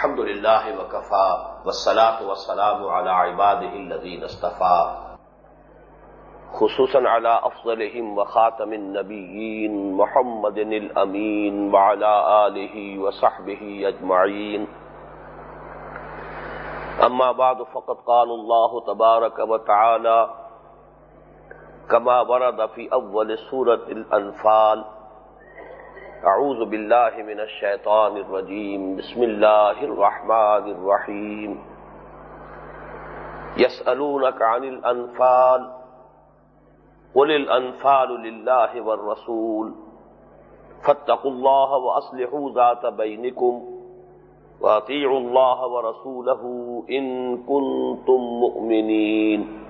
الحمد لله وكفى والصلاة والسلام على عباده الذين اصطفى خصوصا على أفضلهم وخاتم النبيين محمد الأمين وعلى آله وصحبه أجمعين أما بعد، فقد قال الله تبارك وتعالى كما ورد في أول سورة الأنفال اعوذ باللہ من الشیطان الرجیم، بسم اللہ الرحمن الرحیم۔ يسألونك عن الانفال، قل الانفال لله والرسول، فاتقوا الله واصلحوا ذات بينكم واطيعوا الله ورسوله ان كنتم مؤمنين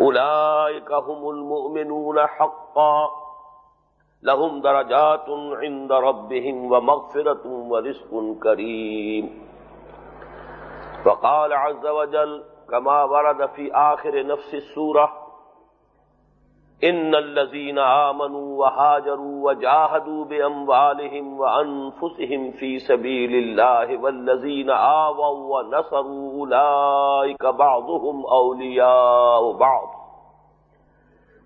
أولئك هم المؤمنون حقا. لهم درجات عند ربهم ومغفرة ورزق كريم. وقال عز وجل كما ورد في آخر نفس السورة ان الذين امنوا وهاجروا وجاهدوا باموالهم وانفسهم في سبيل الله والذين آووا ونصروا اولئك بعضهم اولياء بعض.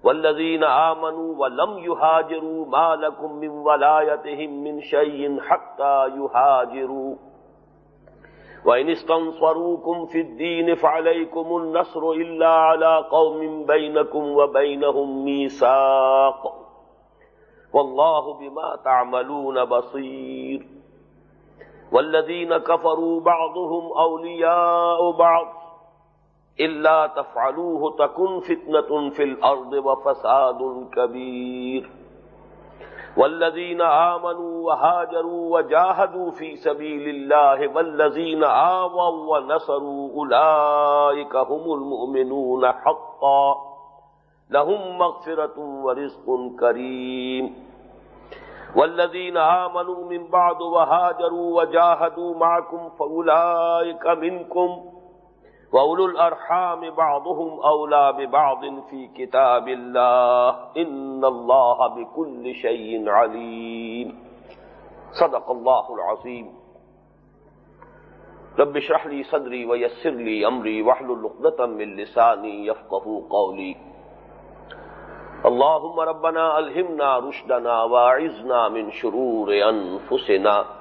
والذين آمنوا ولم يهاجروا ما لكم من ولايتهم من شيء حتى يهاجروا. وإن استنصروكم في الدين فعليكم النصر إلا على قوم بينكم وبينهم ميساق والله بما تعملون بصير والذين كفروا بعضهم أولياء بعض إلا تفعلوه تكن فتنة في الأرض وفساد كبير والذين آمنوا وهاجروا وجاهدوا في سبيل الله والذين آووا ونصروا أولئك هم المؤمنون حقا لهم مغفرة ورزق كريم والذين آمنوا من بعد وهاجروا وجاهدوا معكم فأولئك منكم وَأُولُو الْأَرْحَامِ بَعْضُهُمْ أَوْلَى بِبَعْضٍ فِي كِتَابِ اللَّهِ إِنَّ اللَّهَ بِكُلِّ شَيْءٍ عَلِيمٌ. صدق الله العظيم. رب اشرح لي صدري ويسر لي أمري واحلل عقدة من لساني يفقهوا قولي. اللهم ربنا ألهمنا رشدنا واعذنا من شرور أنفسنا.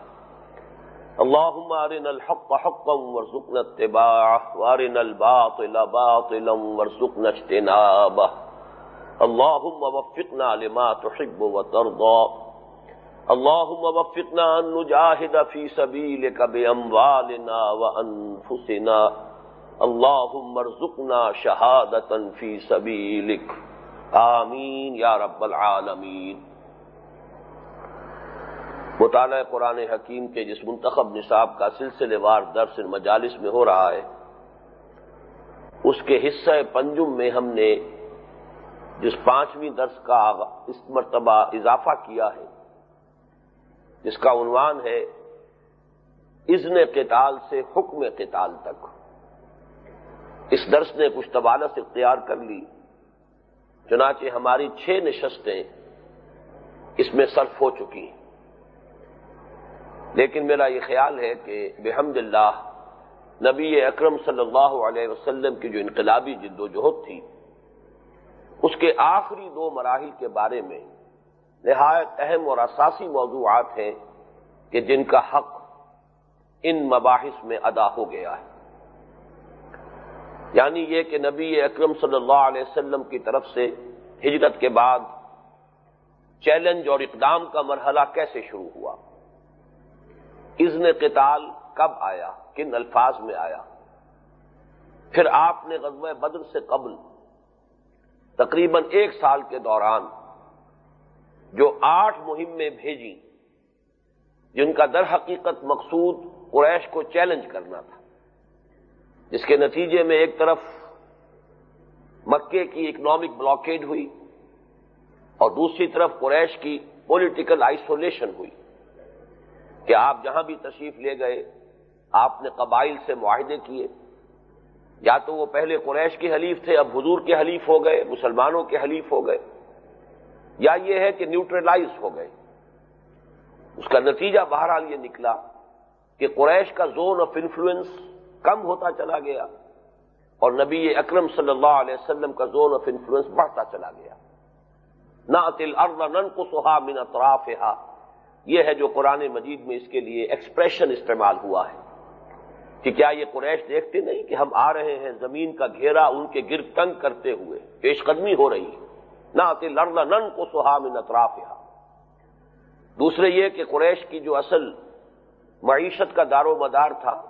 اللهم ارنا الحق حقا وارزقنا اتباعه وارنا الباطل باطلا وارزقنا اجتنابه. اللهم وفقنا لما تحب وترضى. اللهم وفقنا ان نجاهد في سبيلك باموالنا وانفسنا اللهم ارزقنا شهاده في سبيلك. آمين يا رب العالمين. مطالعہ قرآن حکیم کے جس منتخب نصاب کا سلسلے وار درس مجالس میں ہو رہا ہے، اس کے حصہ پنجم میں ہم نے جس پانچویں درس کا اس مرتبہ اضافہ کیا ہے، جس کا عنوان ہے، اذن قتال سے حکم قتال تک۔ اس درس نے کچھ تبالت اختیار کر لی، چنانچہ ہماری چھ نشستیں اس میں صرف ہو چکی۔ ہیں لیکن میرا یہ خیال ہے کہ بحمد اللہ، نبی اکرم صلی اللہ علیہ وسلم کی جو انقلابی جد و جہد تھی، اس کے آخری دو مراحل کے بارے میں نہایت اہم اور اساسی موضوعات ہیں کہ جن کا حق ان مباحث میں ادا ہو گیا ہے۔ یعنی یہ کہ نبی اکرم صلی اللہ علیہ وسلم کی طرف سے ہجرت کے بعد چیلنج اور اقدام کا مرحلہ کیسے شروع ہوا؟ اذن قتال کب آیا؟ کن الفاظ میں آیا؟ پھر آپ نے غزوہ بدر سے قبل تقریباً ایک سال کے دوران جو آٹھ مہمیں بھیجی جن کا در حقیقت مقصود قریش کو چیلنج کرنا تھا، جس کے نتیجے میں ایک طرف مکے کی اکنامک بلاکیڈ ہوئی اور دوسری طرف قریش کی پولیٹیکل آئسولیشن ہوئی۔ کہ آپ جہاں بھی تشریف لے گئے، آپ نے قبائل سے معاہدے کیے۔ یا تو وہ پہلے قریش کے حلیف تھے، اب حضور کے حلیف ہو گئے، مسلمانوں کے حلیف ہو گئے۔ یا یہ ہے کہ نیوٹرلائز ہو گئے۔ اس کا نتیجہ بہرحال یہ نکلا کہ قریش کا زون آف انفلوئنس کم ہوتا چلا گیا اور نبی اکرم صلی اللہ علیہ وسلم کا زون آف انفلوئنس بڑھتا چلا گیا۔ نہ اتل ارد نن کو سہا من اطراف یہ ہے جو قرآن مجید میں اس کے لیے ایکسپریشن استعمال ہوا ہے کہ کیا یہ قریش دیکھتے نہیں کہ ہم آ رہے ہیں زمین کا گھیرا ان کے گر تنگ کرتے ہوئے پیش قدمی ہو رہی ہے؟ نہ اتل ارد نن کو سہا من اطراف دوسرے یہ کہ قریش کی جو اصل معیشت کا دار و مدار تھا،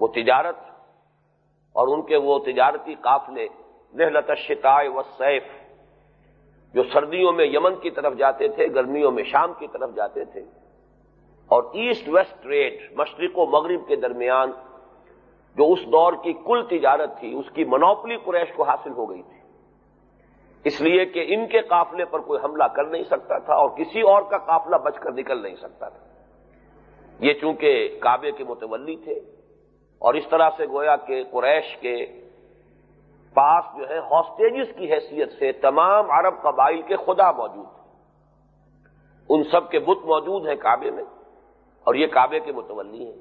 وہ تجارت، اور ان کے وہ تجارتی قافلے نہلت شتائے و سیف جو سردیوں میں یمن کی طرف جاتے تھے، گرمیوں میں شام کی طرف جاتے تھے۔ اور ایسٹ ویسٹ ٹریڈ مشرق و مغرب کے درمیان جو اس دور کی کل تجارت تھی، اس کی منوپلی قریش کو حاصل ہو گئی تھی۔ اس لیے کہ ان کے قافلے پر کوئی حملہ کر نہیں سکتا تھا اور کسی اور کا قافلہ بچ کر نکل نہیں سکتا تھا۔ یہ چونکہ کعبے کے متولی تھے۔ اور اس طرح سے گویا کہ قریش کے پاس جو ہے ہاسٹیجز کی حیثیت سے تمام عرب قبائل کے خدا موجود تھے۔ ان سب کے بت موجود ہیں کعبے میں، اور یہ کعبے کے متولی ہیں۔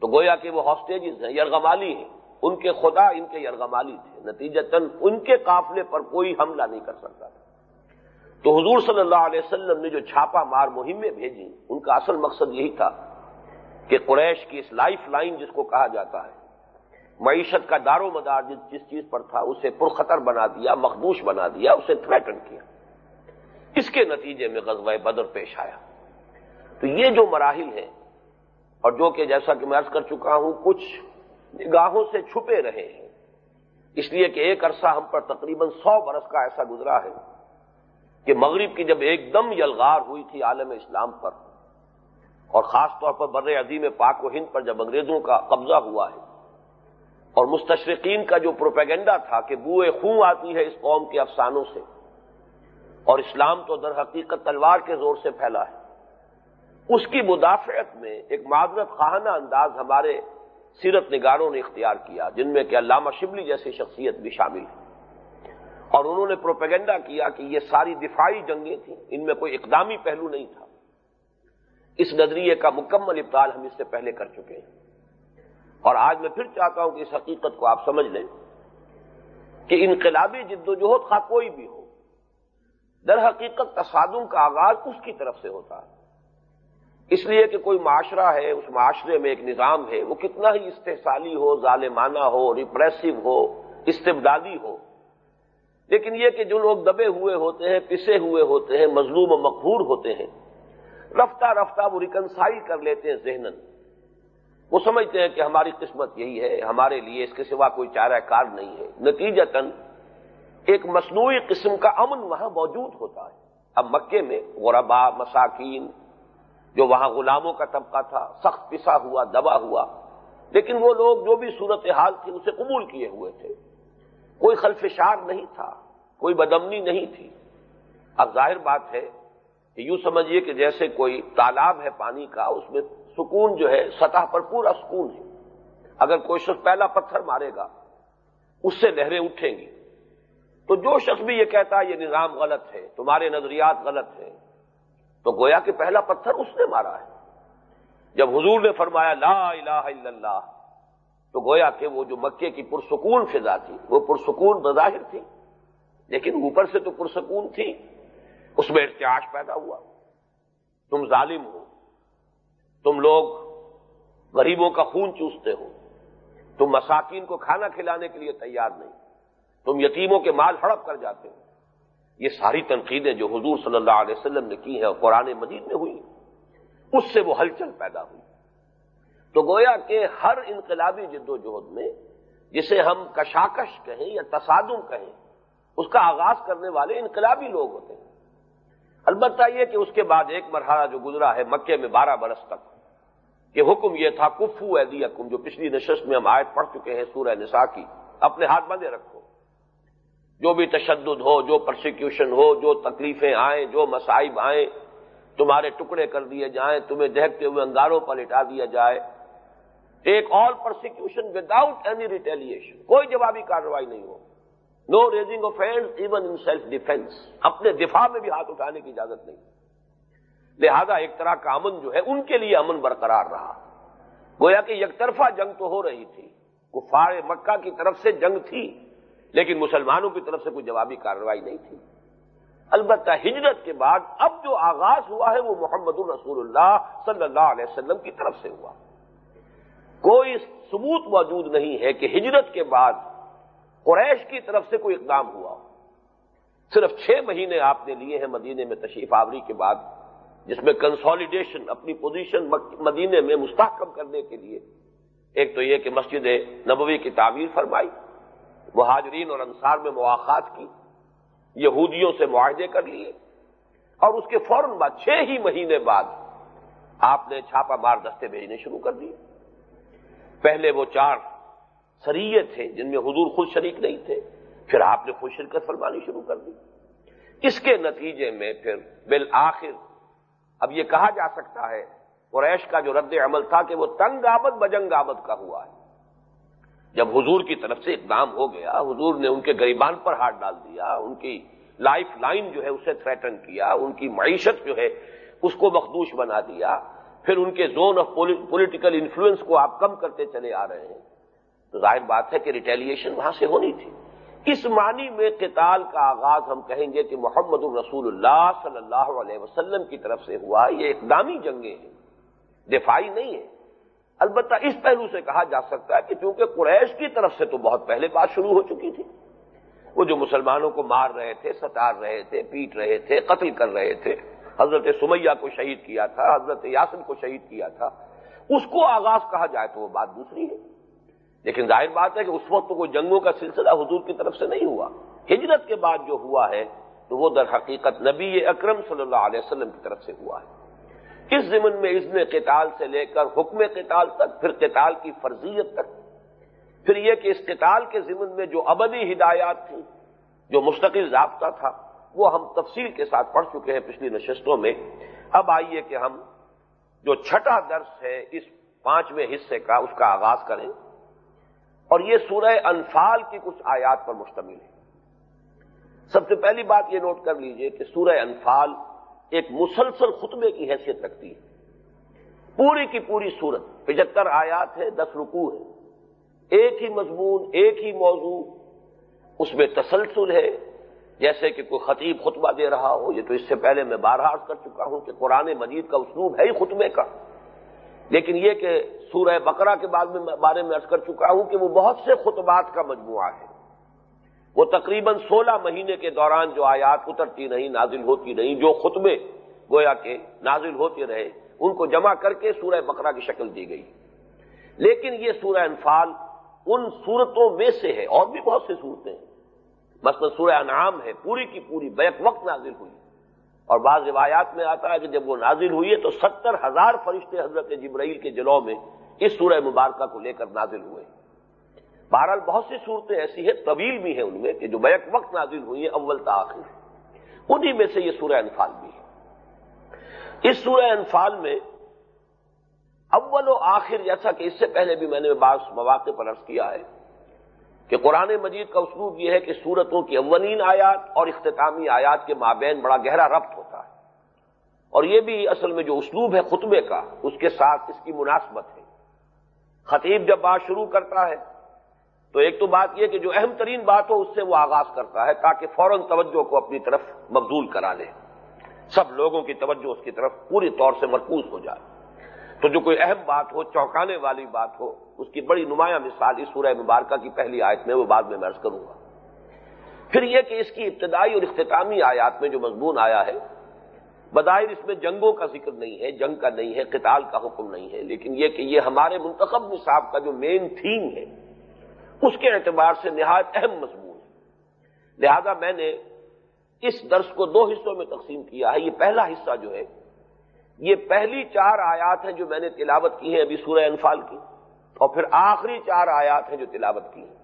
تو گویا کہ وہ ہاسٹیجز ہیں، یرغمالی ہیں۔ ان کے خدا، ان کے یرغمالی تھے۔ نتیجتاً ان کے قافلے پر کوئی حملہ نہیں کر سکتا تھا۔ تو حضور صلی اللہ علیہ وسلم نے جو چھاپا مار مہمیں بھیجی، ان کا اصل مقصد یہی تھا کہ قریش کی اس لائف لائن جس کو کہا جاتا ہے معیشت کا دار و مدار جس چیز پر تھا، اسے پرخطر بنا دیا مخدوش بنا دیا، اسے تھریٹن کیا۔ اس کے نتیجے میں غزوہ بدر پیش آیا۔ تو یہ جو مراحل ہیں، اور جو کہ جیسا کہ میں عرض کر چکا ہوں، کچھ نگاہوں سے چھپے رہے ہیں۔ اس لیے کہ ایک عرصہ ہم پر تقریباً سو برس کا ایسا گزرا ہے کہ مغرب کی جب ایک دم یلغار ہوئی تھی عالم اسلام پر، اور خاص طور پر بر عظیم پاک و ہند پر جب انگریزوں کا قبضہ ہوا ہے اور مستشرقین کا جو پروپیگنڈا تھا کہ بوئے خوں آتی ہے اس قوم کے افسانوں سے، اور اسلام تو در حقیقت تلوار کے زور سے پھیلا ہے۔ اس کی مدافعت میں ایک معذرت خواہانہ انداز ہمارے سیرت نگاروں نے اختیار کیا، جن میں کہ علامہ شبلی جیسی شخصیت بھی شامل ہے۔ اور انہوں نے پروپیگنڈا کیا کہ یہ ساری دفاعی جنگیں تھیں، ان میں کوئی اقدامی پہلو نہیں تھا۔ اس نظریے کا مکمل ابتال ہم اس سے پہلے کر چکے ہیں۔ اور آج میں پھر چاہتا ہوں کہ اس حقیقت کو آپ سمجھ لیں کہ انقلابی جد و جہد خواہ کوئی بھی ہو، در حقیقت تصادم کا آغاز اس کی طرف سے ہوتا ہے۔ اس لیے کہ کوئی معاشرہ ہے، اس معاشرے میں ایک نظام ہے، وہ کتنا ہی استحصالی ہو، ظالمانہ ہو ریپریسو ہو، استبدادی ہو۔ لیکن یہ کہ جو لوگ دبے ہوئے ہوتے ہیں، پسے ہوئے ہوتے ہیں، مظلوم و مقبور ہوتے ہیں، رفتہ رفتہ وہ ریکنسائل کر لیتے ہیں ذہنن وہ سمجھتے ہیں کہ ہماری قسمت یہی ہے، ہمارے لیے اس کے سوا کوئی چارہ کار نہیں ہے۔ نتیجتاً ایک مصنوعی قسم کا امن وہاں موجود ہوتا ہے۔ اب مکے میں غربا مساکین، جو وہاں غلاموں کا طبقہ تھا، سخت پسا ہوا، دبا ہوا، لیکن وہ لوگ جو بھی صورتحال تھی اسے قبول کیے ہوئے تھے۔ کوئی خلفشار نہیں تھا، کوئی بدمنی نہیں تھی۔ اب ظاہر بات ہے کہ یوں سمجھیے کہ جیسے کوئی تالاب ہے پانی کا، اس میں سکون جو ہے، سطح پر پورا سکون ہے۔ اگر کوئی شخص پہلا پتھر مارے گا، اس سے لہریں اٹھیں گی۔ تو جو شخص بھی یہ کہتا ہے، یہ نظام غلط ہے، تمہارے نظریات غلط ہیں، تو گویا کہ پہلا پتھر اس نے مارا ہے۔ جب حضور نے فرمایا، لا الہ الا اللہ، تو گویا کہ وہ جو مکے کی پرسکون فضا تھی، وہ پرسکون بظاہر تھی۔ لیکن اوپر سے تو پرسکون تھی، اس میں ارتیاش پیدا ہوا۔ تم ظالم ہو۔ تم لوگ غریبوں کا خون چوستے ہو۔ تم مساکین کو کھانا کھلانے کے لیے تیار نہیں۔ تم یتیموں کے مال ہڑپ کر جاتے ہو۔ یہ ساری تنقیدیں جو حضور صلی اللہ علیہ وسلم نے کی ہیں اور قرآن مجید میں ہوئی اس سے وہ ہلچل پیدا ہوئی۔ تو گویا کہ ہر انقلابی جد و جہد میں جسے ہم کشاکش کہیں یا تصادم کہیں، اس کا آغاز کرنے والے انقلابی لوگ ہوتے ہیں۔ البتہ یہ کہ اس کے بعد ایک مرحلہ جو گزرا ہے مکے میں بارہ برس تک۔ کہ حکم یہ تھا، کفو ایدیکم، جو پچھلی نشست میں ہم آیت پڑھ چکے ہیں سورہ نساء کی، اپنے ہاتھ بندے رکھو۔ جو بھی تشدد ہو، جو پرسیکیوشن ہو، جو تکلیفیں آئیں، جو مسائب آئیں، تمہارے ٹکڑے کر دیے جائیں، تمہیں دیکھتے ہوئے انگاروں پر لٹا دیا جائے۔ Take all prosecution without any retaliation کوئی جوابی کارروائی نہیں ہو۔ No raising of hand even in self defence اپنے دفاع میں بھی ہاتھ اٹھانے کی اجازت نہیں۔ لہذا ایک طرح کا امن جو ہے ان کے لیے امن برقرار رہا۔ گویا کہ یک طرفہ جنگ تو ہو رہی تھی، کفار مکہ کی طرف سے جنگ تھی، لیکن مسلمانوں کی طرف سے کوئی جوابی کارروائی نہیں تھی۔ البتہ ہجرت کے بعد اب جو آغاز ہوا ہے وہ محمد الرسول اللہ صلی اللہ علیہ وسلم کی طرف سے ہوا۔ کوئی ثبوت موجود نہیں ہے کہ ہجرت کے بعد قریش کی طرف سے کوئی اقدام ہوا۔ صرف چھ مہینے آپ نے لیے ہیں مدینے میں تشریف آوری کے بعد۔ جس میں کنسالیڈیشن اپنی پوزیشن مدینے میں مستحکم کرنے کے لیے۔ ایک تو یہ کہ مسجد نبوی کی تعمیر فرمائی، مہاجرین اور انصار میں مواقع کی، یہودیوں سے معاہدے کر لیے۔ اور اس کے فوراً بعد چھ ہی مہینے بعد آپ نے چھاپا مار دستے بھیجنے شروع کر دیے۔ پہلے وہ چار سریے تھے جن میں حضور خود شریک نہیں تھے، پھر آپ نے خود شرکت فرمانی شروع کر دی۔ اس کے نتیجے میں پھر بالآخر اب یہ کہا جا سکتا ہے، قریش کا جو رد عمل تھا کہ وہ تنگ آمد، بجنگ آمد کا ہوا ہے۔ جب حضور کی طرف سے اقدام ہو گیا، حضور نے ان کے گریبان پر ہاتھ ڈال دیا، ان کی لائف لائن جو ہے اسے تھریٹن کیا، ان کی معیشت جو ہے اس کو مخدوش بنا دیا۔ پھر ان کے زون آف پولیٹیکل انفلوئنس کو آپ کم کرتے چلے آ رہے ہیں۔ تو ظاہر بات ہے کہ ریٹیلیشن وہاں سے ہونی تھی۔ اس معنی میں قتال کا آغاز ہم کہیں گے کہ محمد الرسول اللہ صلی اللہ علیہ وسلم کی طرف سے ہوا۔ یہ اقدامی جنگیں ہیں۔ دفاعی نہیں ہے البتہ اس پہلو سے کہا جا سکتا ہے کہ چونکہ قریش کی طرف سے تو بہت پہلے بات شروع ہو چکی تھی۔ وہ جو مسلمانوں کو مار رہے تھے، ستار رہے تھے، پیٹ رہے تھے، قتل کر رہے تھے، حضرت سمیہ کو شہید کیا تھا، حضرت یاسن کو شہید کیا تھا، اس کو آغاز کہا جائے تو وہ بات دوسری ہے۔ لیکن ظاہر بات ہے کہ اس وقت تو کوئی جنگوں کا سلسلہ حضور کی طرف سے نہیں ہوا۔ ہجرت کے بعد جو ہوا ہے، تو وہ در حقیقت نبی اکرم صلی اللہ علیہ وسلم کی طرف سے ہوا ہے۔ اس زمن میں اس نے قتال سے لے کر حکم قتال تک، پھر قتال کی فرضیت تک۔ پھر یہ کہ اس قتال کے ضمن میں جو ابدی ہدایات تھیں، جو مستقل ضابطہ تھا، وہ ہم تفصیل کے ساتھ پڑھ چکے ہیں پچھلی نشستوں میں۔ اب آئیے کہ ہم جو چھٹا درس ہے، اس پانچویں حصے کا، اس کا آغاز کریں۔ اور یہ سورہ انفال کی کچھ آیات پر مشتمل ہے۔ سب سے پہلی بات یہ نوٹ کر لیجیے کہ سورہ انفال ایک مسلسل خطبے کی حیثیت رکھتی ہے۔ پوری کی پوری صورت پچہتر آیات ہے، دس رکوع ہے ایک ہی مضمون، ایک ہی موضوع، اس میں تسلسل ہے۔ جیسے کہ کوئی خطیب خطبہ دے رہا ہو، یہ تو اس سے پہلے میں بارہ کر چکا ہوں کہ قرآن مجید کا اسلوب ہے ہی خطبے کا۔ لیکن یہ کہ سورہ بقرہ کے بعد میں بارے میں ارض کر چکا ہوں کہ وہ بہت سے خطبات کا مجموعہ ہے۔ وہ تقریباً سولہ مہینے کے دوران جو آیات اترتی نہیں نازل ہوتی نہیں جو خطبے گویا کے نازل ہوتے رہے، ان کو جمع کر کے سورہ بقرہ کی شکل دی گئی۔ لیکن یہ سورہ انفال ان صورتوں میں سے ہے، اور بھی بہت سی صورتیں۔ ہیں مثلا سورہ انعام ہے، پوری کی پوری بیک وقت نازل ہوئی۔ اور بعض روایات میں آتا ہے کہ جب وہ نازل ہوئی ہے تو ستر ہزار فرشتے حضرت جبرائیل کے جلوں میں اس سورہ مبارکہ کو لے کر نازل ہوئے۔ بہرحال بہت سی صورتیں ایسی ہیں، طویل بھی ہیں ان میں کہ جو بیک وقت نازل ہوئی ہیں، اول تاخیر انہی میں سے یہ سورہ انفال بھی ہے۔ اس سورہ انفال میں اول و آخر، جیسا کہ اس سے پہلے بھی میں نے بعض مواقع پر عرض کیا ہے کہ قرآن مجید کا اسلوب یہ ہے کہ سورتوں کی اولین آیات اور اختتامی آیات کے مابین بڑا گہرا ربط ہوتا ہے۔ اور یہ بھی اصل میں جو اسلوب ہے خطبے کا، اس کے ساتھ اس کی مناسبت ہے۔ خطیب جب بات شروع کرتا ہے، تو ایک تو بات یہ کہ جو اہم ترین بات ہو، اس سے وہ آغاز کرتا ہے تاکہ فوراً توجہ کو اپنی طرف مبزول کرا لے۔ سب لوگوں کی توجہ اس کی طرف پوری طور سے مرکوز ہو جائے۔ تو جو کوئی اہم بات ہو، چوکانے والی بات ہو، اس کی بڑی نمایاں مثال اس سورہ مبارکہ کی پہلی آیت میں، وہ بعد میں مرض کروں گا۔ پھر یہ کہ اس کی ابتدائی اور اختتامی آیات میں جو مضمون آیا ہے، بظاہر اس میں جنگوں کا ذکر نہیں ہے، جنگ کا نہیں ہے، قتال کا حکم نہیں ہے، لیکن یہ کہ یہ ہمارے منتخب نصاب کا جو مین تھیم ہے، اس کے اعتبار سے نہایت اہم مضمون ہے۔ لہذا میں نے اس درس کو دو حصوں میں تقسیم کیا ہے۔ یہ پہلا حصہ جو ہے یہ پہلی چار آیات ہیں جو میں نے تلاوت کی ہیں ابھی سورہ انفال کی اور پھر آخری چار آیات ہیں جو تلاوت کی ہیں۔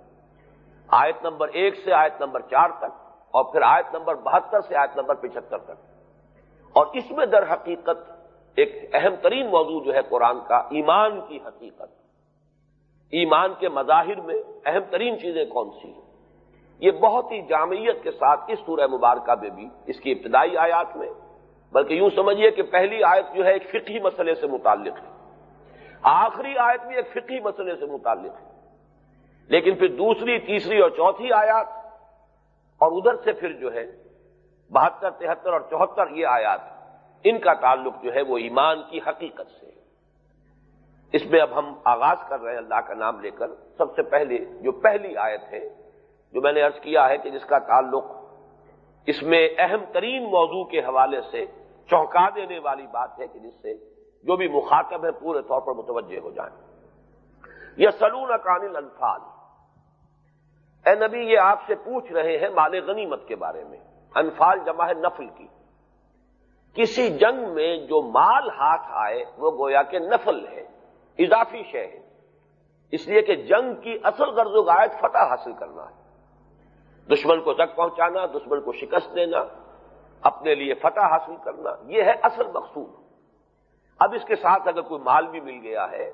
آیت نمبر ایک سے آیت نمبر چار تک اور پھر آیت نمبر بہتر سے آیت نمبر پچہتر تک۔ اور اس میں در حقیقت ایک اہم ترین موضوع جو ہے قرآن کا، ایمان کی حقیقت۔ ایمان کے مظاہر میں اہم ترین چیزیں کون سی ہیں؟ یہ بہت ہی جامعیت کے ساتھ اس سورہ مبارکہ میں بھی، اس کی ابتدائی آیات میں بلکہ یوں سمجھیے کہ پہلی آیت جو ہے ایک فقہی مسئلے سے متعلق ہے۔ آخری آیت بھی ایک فقہی مسئلے سے متعلق ہے۔ لیکن پھر دوسری، تیسری اور چوتھی آیات اور ادھر سے پھر جو ہے، بہتر، تہتر اور چوہتر یہ آیات، ان کا تعلق جو ہے وہ ایمان کی حقیقت سے اس میں اب ہم آغاز کر رہے ہیں اللہ کا نام لے کر۔ سب سے پہلے جو پہلی آیت ہے، جو میں نے ارض کیا ہے کہ جس کا تعلق اس میں اہم ترین موضوع کے حوالے سے چونکا دینے والی بات ہے کہ جس سے جو بھی مخاطب ہے پورے طور پر متوجہ ہو جائیں۔ یہ سلون اکانل انفال اے نبی، یہ آپ سے پوچھ رہے ہیں مال غنیمت کے بارے میں۔ انفال جمع ہے نفل کی۔ کسی جنگ میں جو مال ہاتھ آئے، وہ گویا کہ نفل ہے، اضافی شے ہے اس لیے کہ جنگ کی اصل غرض و غائد فتح حاصل کرنا ہے۔ دشمن کو تک پہنچانا، دشمن کو شکست دینا اپنے لیے فتح حاصل کرنا، یہ ہے اصل مقصود۔ اب اس کے ساتھ اگر کوئی مال بھی مل گیا ہے،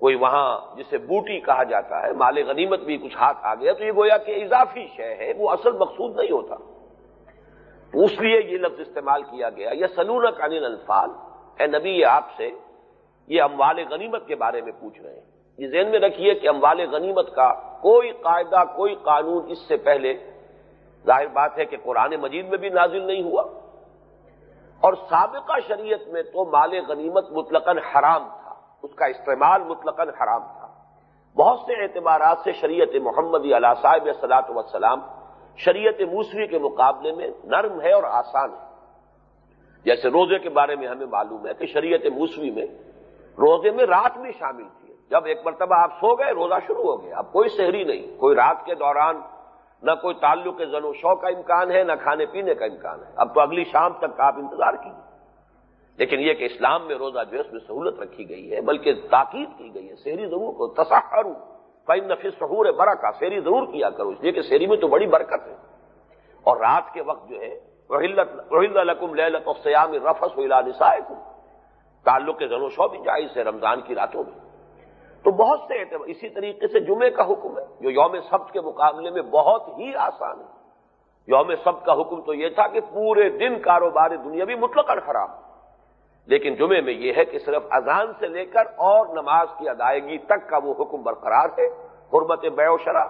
کوئی وہاں جسے بوٹی کہا جاتا ہے، مال غنیمت بھی کچھ ہاتھ آ گیا، تو یہ گویا کہ اضافی شے ہے وہ اصل مقصود نہیں ہوتا۔ اس لیے یہ لفظ استعمال کیا گیا یہ سلون قانین الفال اے نبی، یہ آپ سے یہ اموال غنیمت کے بارے میں پوچھ رہے ہیں۔ یہ ذہن میں رکھیے کہ اموال غنیمت کا کوئی قاعدہ، کوئی قانون اس سے پہلے ظاہر بات ہے کہ قرآن مجید میں بھی نازل نہیں ہوا اور سابقہ شریعت میں تو مال غنیمت مطلقاً حرام تھا، اس کا استعمال مطلقاً حرام تھا۔ بہت سے اعتبارات سے شریعت محمد علیہ صاحب صلاحت وسلام شریعت موسوی کے مقابلے میں نرم ہے اور آسان ہے۔ جیسے روزے کے بارے میں ہمیں معلوم ہے کہ شریعت موسوی میں روزے میں رات بھی شامل تھی۔ جب ایک مرتبہ آپ سو گئے، روزہ شروع ہو گیا۔ اب کوئی سحری نہیں، کوئی رات کے دوران نہ کوئی تعلق زن و شو کا امکان ہے، نہ کھانے پینے کا امکان ہے۔ اب تو اگلی شام تک آپ انتظار کیجیے لیکن یہ کہ اسلام میں روزہ جو ہے، اس میں سہولت رکھی گئی ہے، بلکہ تاکید کی گئی ہے شہری ضرور کو تصاہر فائن نفی سہور برا کا شہری ضرور کیا کرو، اس لیے کہ شہری میں تو بڑی برکت ہے۔ اور رات کے وقت جو ہے روہل القم للت سیام رفس و نسائے تعلق زن و شو بھی جائز ہے رمضان کی راتوں میں۔ تو بہت سے اعتبار اسی طریقے سے جمعے کا حکم ہے، جو یوم سبت کے مقابلے میں بہت ہی آسان ہے۔ یوم سبت کا حکم تو یہ تھا کہ پورے دن کاروبار دنیا بھی مطلق خراب۔ لیکن جمعے میں یہ ہے کہ صرف اذان سے لے کر اور نماز کی ادائیگی تک کا وہ حکم برقرار ہے، حرمت بے و شرح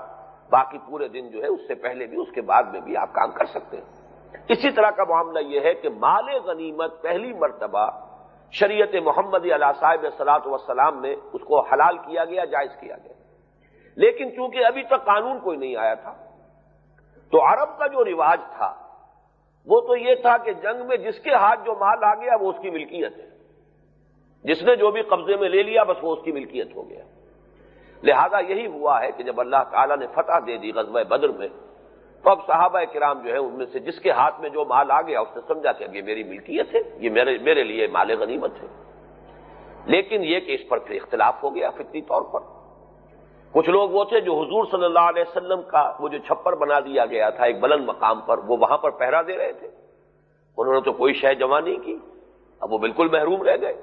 باقی پورے دن جو ہے، اس سے پہلے بھی، اس کے بعد میں بھی آپ کام کر سکتے ہیں۔ اسی طرح کا معاملہ یہ ہے کہ مال غنیمت پہلی مرتبہ شریعت محمد علیہ صاحب صلاحت وسلام میں اس کو حلال کیا گیا، جائز کیا گیا۔ لیکن چونکہ ابھی تک قانون کوئی نہیں آیا تھا، تو عرب کا جو رواج تھا، وہ تو یہ تھا کہ جنگ میں جس کے ہاتھ جو مال آ گیا، وہ اس کی ملکیت ہے۔ جس نے جو بھی قبضے میں لے لیا، بس وہ اس کی ملکیت ہو گیا۔ لہذا یہی ہوا ہے کہ جب اللہ تعالیٰ نے فتح دے دی غزوہ بدر میں تو اب صحابہ کرام جو ہے ان میں سے جس کے ہاتھ میں جو مال آ گیا اس نے سمجھا کہ اب یہ میری ملکیت ہے، یہ میرے میرے لیے مال غنیمت ہے۔ لیکن یہ کہ اس پر پھر اختلاف ہو گیا فطری طور پر۔ کچھ لوگ وہ تھے جو حضور صلی اللہ علیہ وسلم کا وہ جو چھپر بنا دیا گیا تھا ایک بلند مقام پر، وہ وہاں پر پہرا دے رہے تھے۔ انہوں نے تو کوئی شہ جمع نہیں کی۔ اب وہ بالکل محروم رہ گئے۔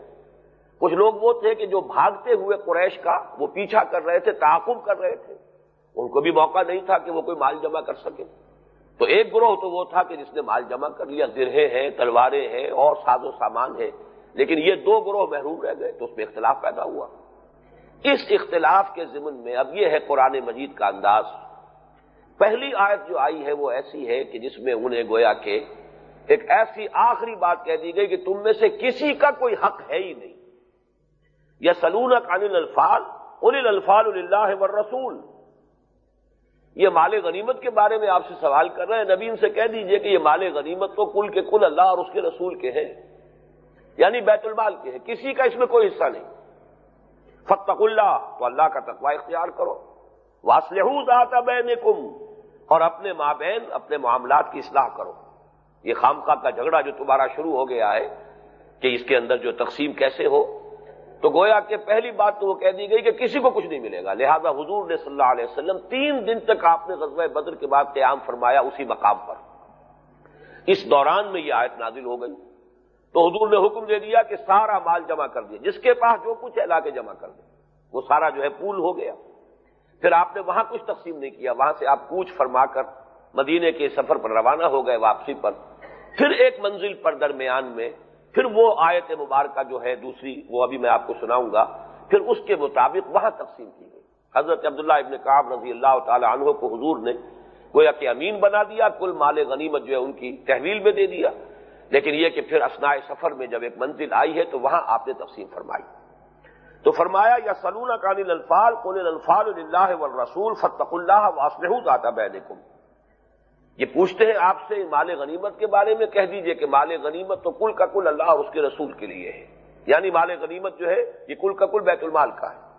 کچھ لوگ وہ تھے کہ جو بھاگتے ہوئے قریش کا وہ پیچھا کر رہے تھے، تعاقب کر رہے تھے۔ ان کو بھی موقع نہیں تھا کہ وہ کوئی مال جمع کر سکے تو ایک گروہ تو وہ تھا کہ جس نے مال جمع کر لیا گرہے ہیں، تلواریں ہیں، اور ساز و سامان ہے لیکن یہ دو گروہ محروم رہ گئے تو اس میں اختلاف پیدا ہوا۔ اس اختلاف کے ضمن میں اب یہ ہے قرآن مجید کا انداز۔ پہلی آیت جو آئی ہے وہ ایسی ہے کہ جس میں انہیں گویا کہ ایک ایسی آخری بات کہہ دی گئی کہ تم میں سے کسی کا کوئی حق ہے ہی نہیں۔ یا سلون قانل الفال ان الفال اللہ و رسول یہ مال غنیمت کے بارے میں آپ سے سوال کر رہے ہیں۔ نبی ان سے کہہ دیجیے کہ یہ مال غنیمت تو کل کے کل اللہ اور اس کے رسول کے ہیں۔ یعنی بیت المال کے ہیں۔ کسی کا اس میں کوئی حصہ نہیں۔ فتق اللہ، تو اللہ کا تقوی اختیار کرو۔ واسلح ذات بین اور اپنے ماں بہن اپنے معاملات کی اصلاح کرو۔ یہ خامخواہ کا جھگڑا جو تمہارا شروع ہو گیا ہے کہ اس کے اندر جو تقسیم کیسے ہو تو گویا کہ پہلی بات تو وہ کہہ دی گئی کہ کسی کو کچھ نہیں ملے گا۔ لہذا حضور نے صلی اللہ علیہ وسلم تین دن تک آپ نے غزوہ بدر کے بعد قیام فرمایا اسی مقام پر۔ اس دوران میں یہ آیت نازل ہو گئی۔ تو حضور نے حکم دے دیا کہ سارا مال جمع کر دیا۔ جس کے پاس جو کچھ ہے لا کے جمع کر دیں وہ سارا جو ہے پول ہو گیا۔ پھر آپ نے وہاں کچھ تقسیم نہیں کیا۔ وہاں سے آپ کوچ فرما کر مدینے کے سفر پر روانہ ہو گئے واپسی پر۔ پھر ایک منزل پر درمیان میں پھر وہ آیت مبارکہ جو ہے دوسری، وہ ابھی میں آپ کو سناؤں گا، پھر اس کے مطابق وہاں تقسیم کی گئی۔ حضرت عبداللہ ابن کعب رضی اللہ تعالی عنہ کو حضور نے گویا کہ امین بنا دیا، کل مال غنیمت جو ہے ان کی تحویل میں دے دیا۔ لیکن یہ کہ پھر اسنا سفر میں جب ایک منزل آئی ہے تو وہاں آپ نے تقسیم فرمائی۔ تو فرمایا یا سلون کان الفال کون الفال اللہ و رسول فتق اللہ واسلح داتا بینکم۔ یہ پوچھتے ہیں آپ سے مال غنیمت کے بارے میں، کہہ دیجیے کہ مال غنیمت تو کل کا کل اللہ اور اس کے رسول کے لیے ہے۔ یعنی مال غنیمت جو ہے، یہ کل کا کل بیت المال کا ہے۔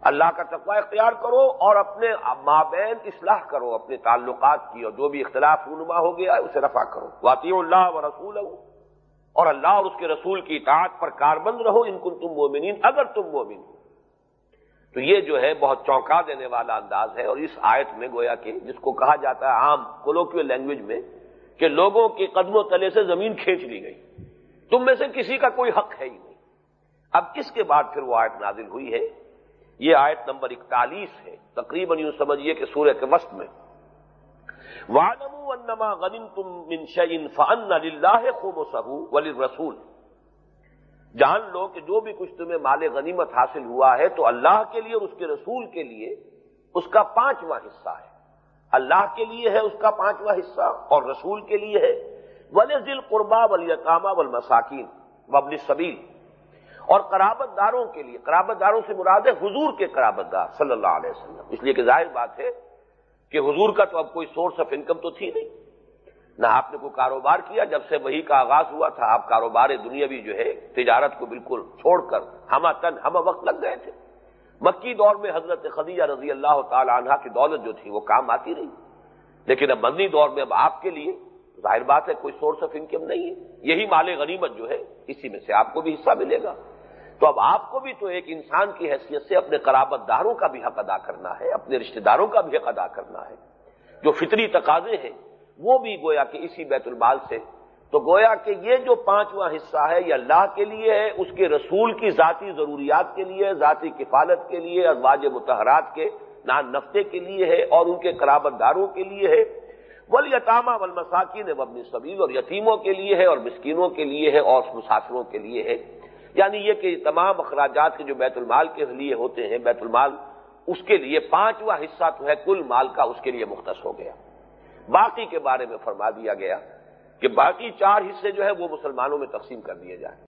اللہ کا تقوی اختیار کرو اور اپنے مابین اصلاح کرو، اپنے تعلقات کی اور جو بھی اختلاف رونما ہو گیا ہے، اسے رفع کرو۔ واطی اللہ و رسول اور اللہ اور اس کے رسول کی اطاعت پر کاربند رہو۔ ان کن تم مومنین، اگر تم مومن ہو۔ تو یہ جو ہے بہت چونکا دینے والا انداز ہے اور اس آیت میں گویا کہ جس کو کہا جاتا ہے عام کولوکیل لینگویج میں کہ لوگوں کے قدم و تلے سے زمین کھینچ لی گئی۔ تم میں سے کسی کا کوئی حق ہے ہی نہیں۔ اب اس کے بعد پھر وہ آیت نازل ہوئی ہے۔ یہ آیت نمبر اکتالیس ہے۔ تقریباً یوں سمجھیے کہ سورہ کے وسط میں۔ انما غنیم تم منشین فن اللہ خوب و سہو رسول جان لو کہ جو بھی کچھ تمہیں مال غنیمت حاصل ہوا ہے تو اللہ کے لیے اور اس کے رسول کے لیے اس کا پانچواں حصہ ہے۔ اللہ کے لیے ہے اس کا پانچواں حصہ اور رسول کے لیے ہے۔ ولی ذل قربا ولی اقامہ ول مساکین وبل سبیل اور قرابت داروں کے لیے، قرابت داروں سے مراد ہے حضور کے قرابت دار صلی اللہ علیہ وسلم۔ اس لیے کہ ظاہر بات ہے کہ حضور کا تو اب کوئی سورس آف انکم تو تھی نہیں۔ نہ آپ نے کوئی کاروبار کیا، جب سے وہی کا آغاز ہوا تھا، آپ کاروبار دنیاوی جو ہے، تجارت کو بالکل چھوڑ کر ہما تن ہم وقت لگ گئے تھے۔ مکی دور میں حضرت خدیجہ رضی اللہ تعالی عنہ کی دولت جو تھی، وہ کام آتی رہی۔ لیکن اب مدنی دور میں اب آپ کے لیے ظاہر بات ہے، کوئی سورس آف انکم نہیں ہے۔ یہی مال غنیمت جو ہے، اسی میں سے آپ کو بھی حصہ ملے گا۔ تو اب آپ کو بھی تو ایک انسان کی حیثیت سے اپنے قرابت داروں کا بھی حق ادا کرنا ہے، اپنے رشتہ داروں کا بھی حق ادا کرنا ہے۔ جو فطری تقاضے ہیں وہ بھی گویا کہ اسی بیت المال سے۔ تو گویا کہ یہ جو پانچواں حصہ ہے، یہ اللہ کے لیے ہے، اس کے رسول کی ذاتی ضروریات کے لیے، ذاتی کفالت کے لیے اور متحرات کے نان نفتے کے لیے ہے اور ان کے قرابت داروں کے لیے ہے۔ ول یتامہ ول مساکین سبیل اور یتیموں کے لیے ہے اور مسکینوں کے لیے ہے اور مسافروں کے لیے ہے۔ یعنی یہ کہ تمام اخراجات کے جو بیت المال کے لیے ہوتے ہیں، بیت المال، اس کے لیے پانچواں حصہ تو ہے کل مال کا، اس کے لیے مختص ہو گیا۔ باقی کے بارے میں فرما دیا گیا کہ باقی چار حصے جو ہے وہ مسلمانوں میں تقسیم کر دیے جائیں۔